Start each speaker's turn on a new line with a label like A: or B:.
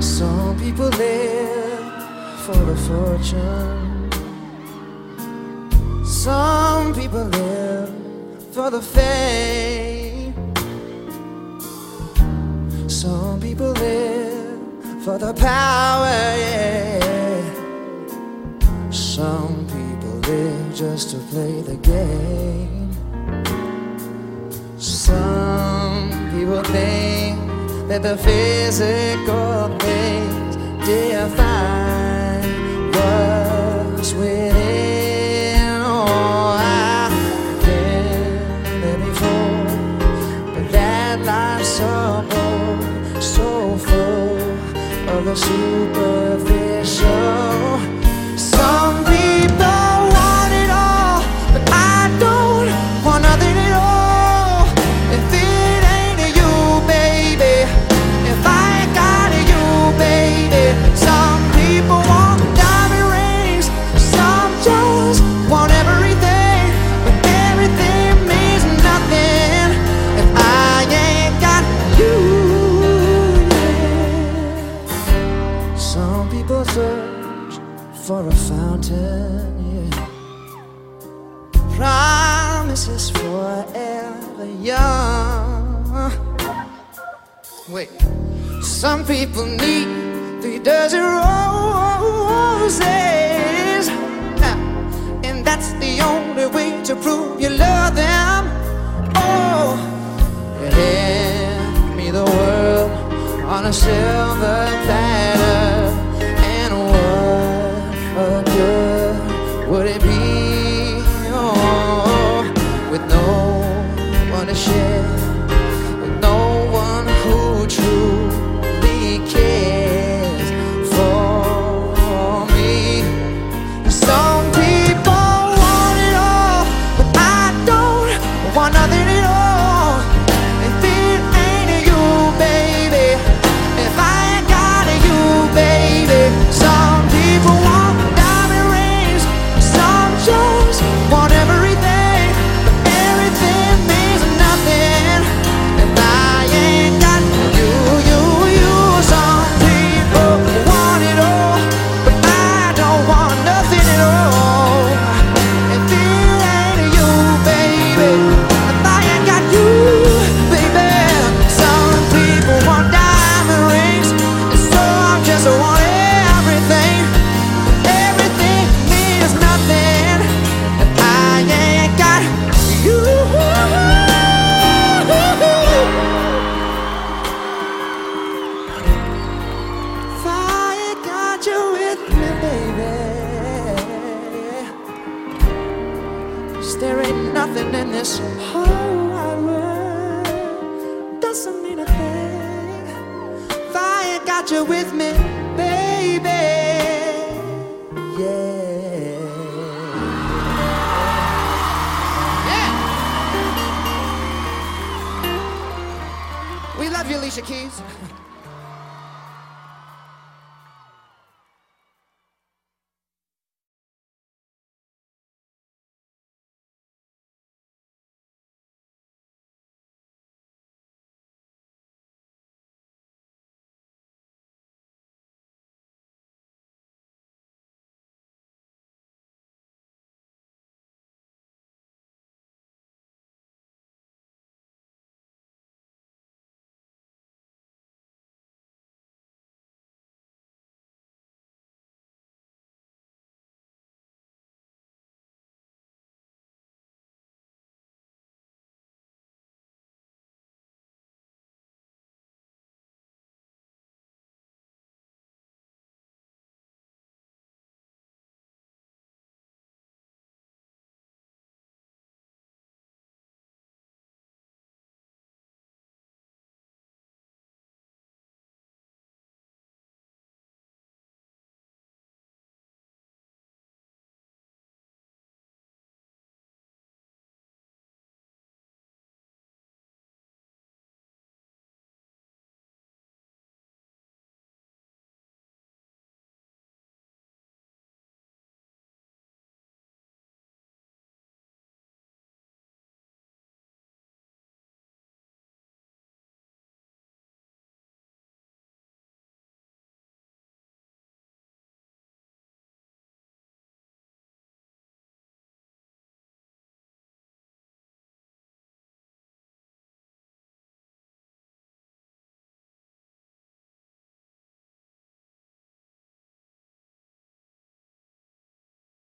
A: some people live for the fortune. Some people live for the fame. Some people live for the power, yeah. Some people live just to play the game. Some people think that the physical things define what's within. Oh, I've before, but that life's so full of the superficial. Promises forever young. Wait, some people need three dozen roses, Ah, and that's the only way to prove you love them. Oh, hand me the world on a silver platter, to share, there ain't nothing in this whole wide world doesn't mean a thing. If I ain't got you with me, baby, yeah. Yeah. We love you, Alicia Keys.